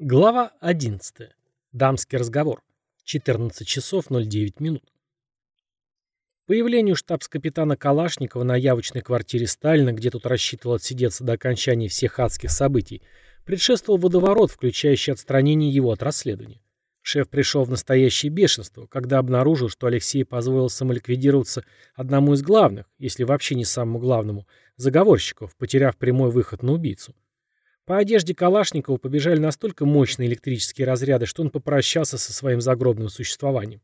Глава 11. Дамский разговор. 14 часов 09 минут. Появлению штабс-капитана Калашникова на явочной квартире Сталина, где тут рассчитывал отсидеться до окончания всех адских событий, предшествовал водоворот, включающий отстранение его от расследования. Шеф пришел в настоящее бешенство, когда обнаружил, что Алексей позволил самоликвидироваться одному из главных, если вообще не самому главному, заговорщиков, потеряв прямой выход на убийцу. По одежде Калашникова побежали настолько мощные электрические разряды, что он попрощался со своим загробным существованием.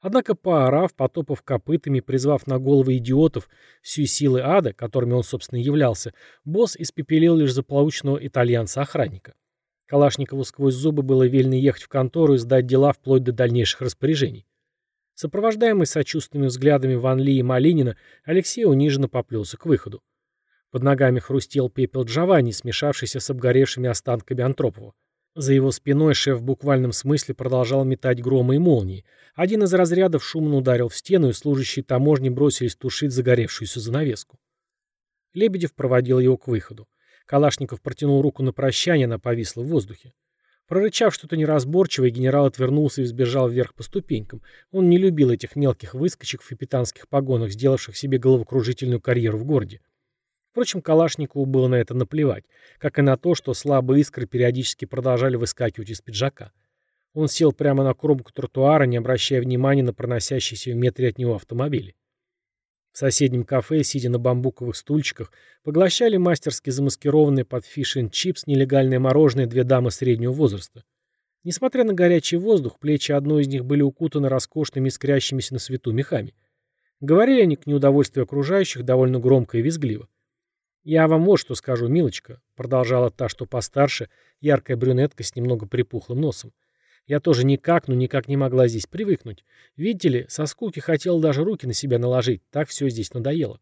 Однако, поорав, потопав копытами, призвав на головы идиотов всю силы ада, которыми он, собственно, являлся, босс испепелил лишь заплаучного итальянца-охранника. Калашникову сквозь зубы было велено ехать в контору и сдать дела вплоть до дальнейших распоряжений. Сопровождаемый сочувственными взглядами Ван Ли и Малинина, Алексей униженно поплелся к выходу. Под ногами хрустел пепел Джованни, смешавшийся с обгоревшими останками Антропова. За его спиной шеф в буквальном смысле продолжал метать громы и молнии. Один из разрядов шумно ударил в стену, и служащие таможни бросились тушить загоревшуюся занавеску. Лебедев проводил его к выходу. Калашников протянул руку на прощание, она повисла в воздухе. Прорычав что-то неразборчивое, генерал отвернулся и взбежал вверх по ступенькам. Он не любил этих мелких выскочек в капитанских погонах, сделавших себе головокружительную карьеру в городе. Впрочем, Калашникову было на это наплевать, как и на то, что слабые искры периодически продолжали выскакивать из пиджака. Он сел прямо на кромку тротуара, не обращая внимания на проносящиеся в метре от него автомобили. В соседнем кафе, сидя на бамбуковых стульчиках, поглощали мастерски замаскированные под фиш чипс нелегальное мороженое две дамы среднего возраста. Несмотря на горячий воздух, плечи одной из них были укутаны роскошными искрящимися на свету мехами. Говорили они к неудовольствию окружающих довольно громко и визгливо. «Я вам вот что скажу, милочка», — продолжала та, что постарше, яркая брюнетка с немного припухлым носом. «Я тоже никак, но никак не могла здесь привыкнуть. Видите ли, со скуки хотела даже руки на себя наложить, так все здесь надоело».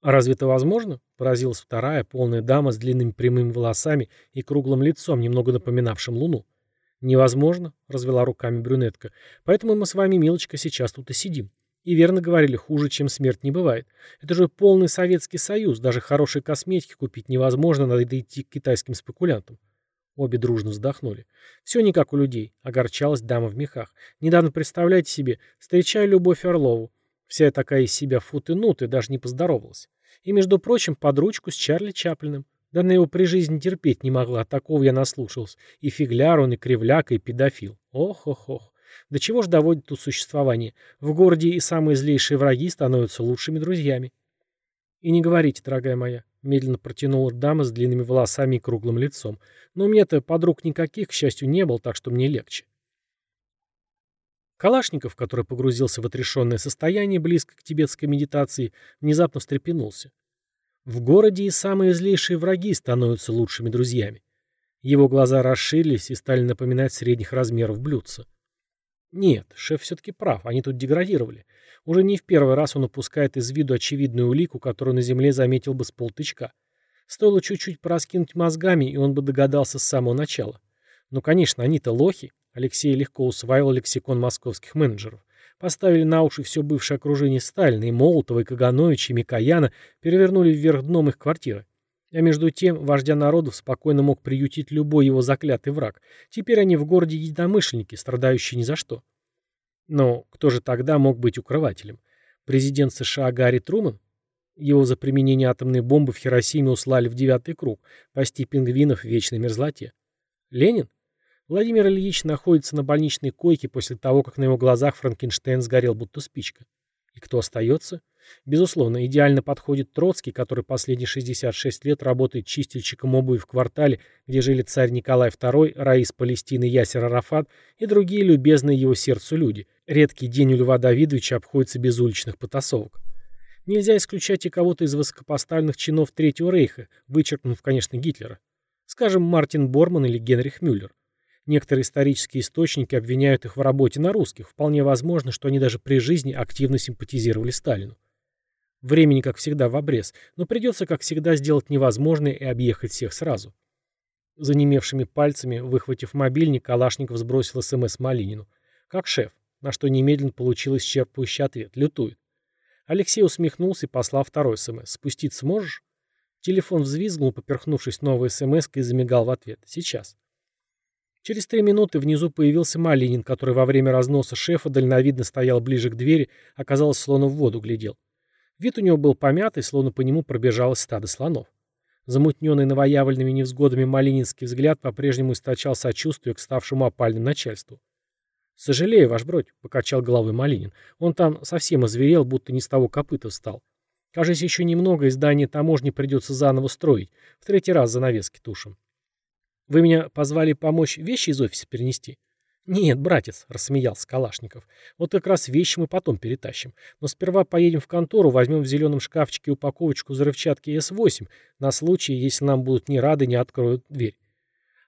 «А разве это возможно?» — поразилась вторая, полная дама с длинными прямыми волосами и круглым лицом, немного напоминавшим луну. «Невозможно», — развела руками брюнетка. «Поэтому мы с вами, милочка, сейчас тут и сидим. И верно говорили, хуже, чем смерть не бывает. Это же полный Советский Союз, даже хорошей косметики купить невозможно, надо идти к китайским спекулянтам. Обе дружно вздохнули. Все не как у людей, огорчалась дама в мехах. Недавно, представляете себе, встречаю Любовь Орлову. Вся такая из себя фут и даже не поздоровалась. И, между прочим, под ручку с Чарли Чаплиным. Да на его при жизни терпеть не могла, такого я наслушался. И фигляр он, и кривляк, и педофил. Ох-ох-ох. До чего же доводит тут существование? В городе и самые злейшие враги становятся лучшими друзьями. И не говорите, дорогая моя, медленно протянула дама с длинными волосами и круглым лицом. Но у меня-то подруг никаких, к счастью, не было, так что мне легче. Калашников, который погрузился в отрешенное состояние, близко к тибетской медитации, внезапно встрепенулся. В городе и самые злейшие враги становятся лучшими друзьями. Его глаза расширились и стали напоминать средних размеров блюдца. Нет, шеф все-таки прав, они тут деградировали. Уже не в первый раз он упускает из виду очевидную улику, которую на земле заметил бы с полтычка. Стоило чуть-чуть пораскинуть мозгами, и он бы догадался с самого начала. Ну, конечно, они-то лохи. Алексей легко усваивал лексикон московских менеджеров. Поставили на уши все бывшее окружение Сталина, и Молотова, и Кагановича, и Микояна, перевернули вверх дном их квартиры. А между тем, вождя народов спокойно мог приютить любой его заклятый враг. Теперь они в городе единомышленники, страдающие ни за что. Но кто же тогда мог быть укрывателем? Президент США Гарри Труман? Его за применение атомной бомбы в Хиросиме услали в девятый круг, пасти пингвинов в вечной мерзлоте. Ленин? Владимир Ильич находится на больничной койке после того, как на его глазах Франкенштейн сгорел будто спичка. И кто остается? Безусловно, идеально подходит Троцкий, который последние 66 лет работает чистильщиком обуви в квартале, где жили царь Николай II, Раис Палестины Ясер Арафат и другие любезные его сердцу люди. Редкий день у Льва Давидовича обходится без уличных потасовок. Нельзя исключать и кого-то из высокопоставленных чинов Третьего Рейха, вычеркнув, конечно, Гитлера. Скажем, Мартин Борман или Генрих Мюллер. Некоторые исторические источники обвиняют их в работе на русских. Вполне возможно, что они даже при жизни активно симпатизировали Сталину. Времени, как всегда, в обрез, но придется, как всегда, сделать невозможное и объехать всех сразу. Занемевшими пальцами, выхватив мобильник, Калашников сбросил СМС Малинину. Как шеф, на что немедленно получил исчерпывающий ответ. Лютует. Алексей усмехнулся и послал второй СМС. «Спуститься можешь?» Телефон взвизгнул, поперхнувшись новой СМС и замигал в ответ. «Сейчас». Через три минуты внизу появился Малинин, который во время разноса шефа дальновидно стоял ближе к двери, оказалось, словно в воду глядел. Вид у него был помятый, словно по нему пробежалось стадо слонов. Замутненный новоявленными невзгодами малининский взгляд по-прежнему источал сочувствие к ставшему опальным начальству. «Сожалею, ваш бродь», — покачал головой Малинин. «Он там совсем озверел, будто не с того копыта встал. Кажется, еще немного, и здание таможни придется заново строить. В третий раз занавески тушим». «Вы меня позвали помочь вещи из офиса перенести?» «Нет, братец», — рассмеялся Калашников. «Вот как раз вещи мы потом перетащим. Но сперва поедем в контору, возьмем в зеленом шкафчике упаковочку взрывчатки С-8, на случай, если нам будут не рады, не откроют дверь.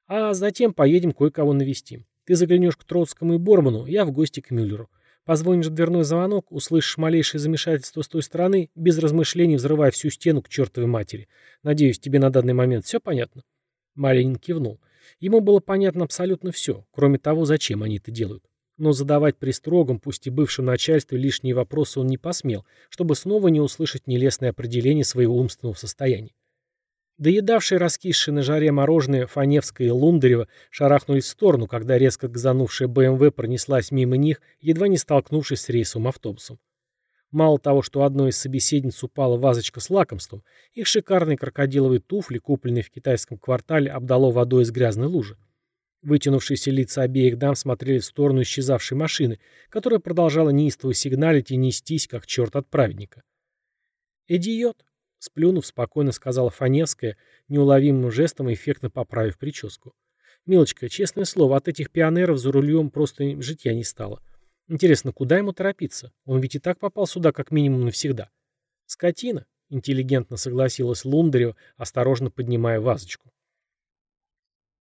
А затем поедем кое-кого навестим. Ты заглянешь к Троцкому и Борману, я в гости к Мюллеру. Позвонишь в дверной звонок, услышишь малейшее замешательство с той стороны, без размышлений взрывай всю стену к чертовой матери. Надеюсь, тебе на данный момент все понятно?» Малинин кивнул. Ему было понятно абсолютно все, кроме того, зачем они это делают. Но задавать при строгом, пусть и бывшем начальстве, лишние вопросы он не посмел, чтобы снова не услышать нелестное определение своего умственного состояния. Доедавшие раскисшие на жаре мороженое Фаневское и Лундарева шарахнулись в сторону, когда резко газанувшая БМВ пронеслась мимо них, едва не столкнувшись с рейсовым автобусом. Мало того, что одной из собеседниц упала вазочка с лакомством, их шикарные крокодиловые туфли, купленные в китайском квартале, обдало водой из грязной лужи. Вытянувшиеся лица обеих дам смотрели в сторону исчезавшей машины, которая продолжала неистово сигналить и нестись, как черт от праведника. «Идиот!» — сплюнув, спокойно сказала Фаневская, неуловимым жестом эффектно поправив прическу. «Милочка, честное слово, от этих пионеров за рулем просто житья не стало. Интересно, куда ему торопиться? Он ведь и так попал сюда как минимум навсегда. Скотина, интеллигентно согласилась Лундарева, осторожно поднимая вазочку.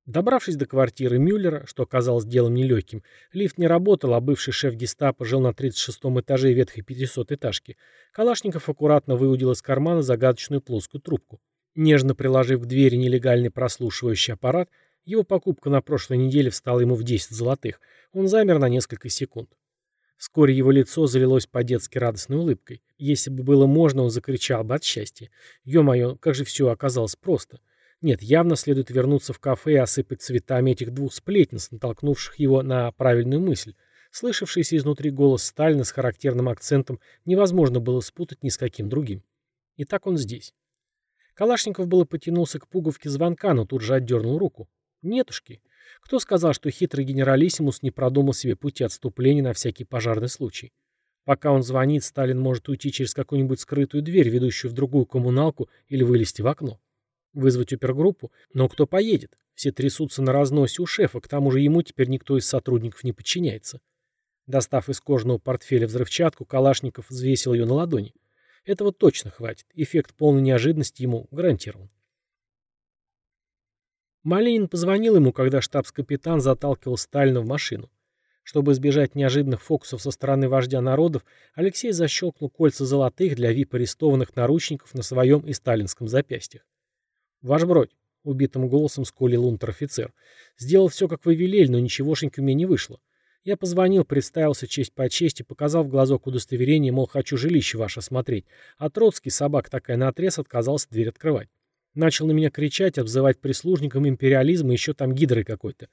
Добравшись до квартиры Мюллера, что оказалось делом нелегким, лифт не работал, а бывший шеф гестапо жил на 36-м этаже ветхой 500-этажки, Калашников аккуратно выудил из кармана загадочную плоскую трубку. Нежно приложив к двери нелегальный прослушивающий аппарат, его покупка на прошлой неделе встала ему в 10 золотых, он замер на несколько секунд. Вскоре его лицо залилось по-детски радостной улыбкой. Если бы было можно, он закричал бы от счастья. Ё-моё, как же все оказалось просто. Нет, явно следует вернуться в кафе и осыпать цветами этих двух сплетниц, натолкнувших его на правильную мысль. Слышавшийся изнутри голос Сталина с характерным акцентом невозможно было спутать ни с каким другим. И так он здесь. Калашников было потянулся к пуговке звонка, но тут же отдернул руку. Нетушки. Кто сказал, что хитрый генералиссимус не продумал себе пути отступления на всякий пожарный случай? Пока он звонит, Сталин может уйти через какую-нибудь скрытую дверь, ведущую в другую коммуналку, или вылезти в окно. Вызвать опергруппу? Но кто поедет? Все трясутся на разносе у шефа, к тому же ему теперь никто из сотрудников не подчиняется. Достав из кожаного портфеля взрывчатку, Калашников взвесил ее на ладони. Этого точно хватит. Эффект полной неожиданности ему гарантирован. Малинин позвонил ему, когда штабс-капитан заталкивал Сталина в машину. Чтобы избежать неожиданных фокусов со стороны вождя народов, Алексей защелкнул кольца золотых для вип-арестованных наручников на своем и сталинском запястьях. «Ваш бродь», — убитым голосом скулил унтер-офицер, — «сделал все, как вы велели, но ничегошеньки у меня не вышло. Я позвонил, представился честь по чести, показал в глазок удостоверение, мол, хочу жилище ваше осмотреть, а Троцкий, собак такая наотрез, отказался дверь открывать. Начал на меня кричать, обзывать прислужником империализма, еще там гидрой какой-то.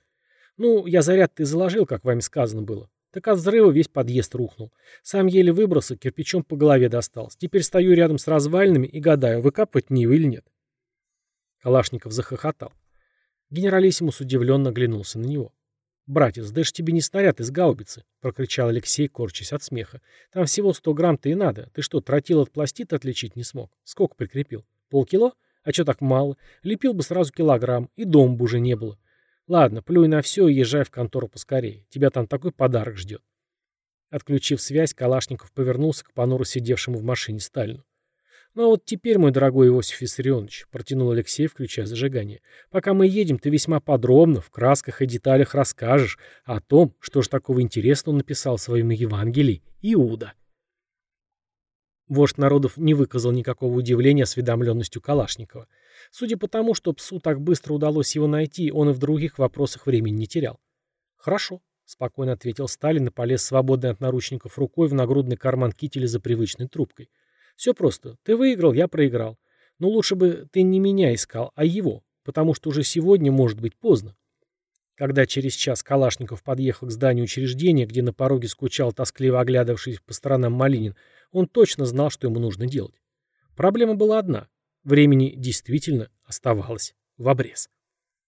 Ну, я заряд ты заложил, как вами сказано было. Так от взрыва весь подъезд рухнул. Сам еле выбрался, кирпичом по голове достался. Теперь стою рядом с развалинами и гадаю, выкапывать его или нет. Калашников захохотал. Генералиссимус удивленно оглянулся на него. «Братец, да ж тебе не снаряд из гаубицы!» — прокричал Алексей, корчась от смеха. «Там всего сто грамм-то и надо. Ты что, тротил от пластита отличить не смог? Сколько прикрепил? Полкило? А что так мало? Лепил бы сразу килограмм, и дом бы уже не было. Ладно, плюй на все и езжай в контору поскорее. Тебя там такой подарок ждет. Отключив связь, Калашников повернулся к понуро сидевшему в машине Сталину. «Ну а вот теперь, мой дорогой Иосиф Виссарионович», — протянул Алексей, включая зажигание, «пока мы едем, ты весьма подробно, в красках и деталях расскажешь о том, что же такого интересного написал в своем Евангелии Иуда». Вождь народов не выказал никакого удивления осведомленностью Калашникова. Судя по тому, что псу так быстро удалось его найти, он и в других вопросах времени не терял. «Хорошо», — спокойно ответил Сталин и полез свободный от наручников рукой в нагрудный карман кителя за привычной трубкой. «Все просто. Ты выиграл, я проиграл. Но лучше бы ты не меня искал, а его, потому что уже сегодня может быть поздно». Когда через час Калашников подъехал к зданию учреждения, где на пороге скучал тоскливо оглядывавшись по сторонам Малинин, он точно знал, что ему нужно делать. Проблема была одна. Времени действительно оставалось в обрез.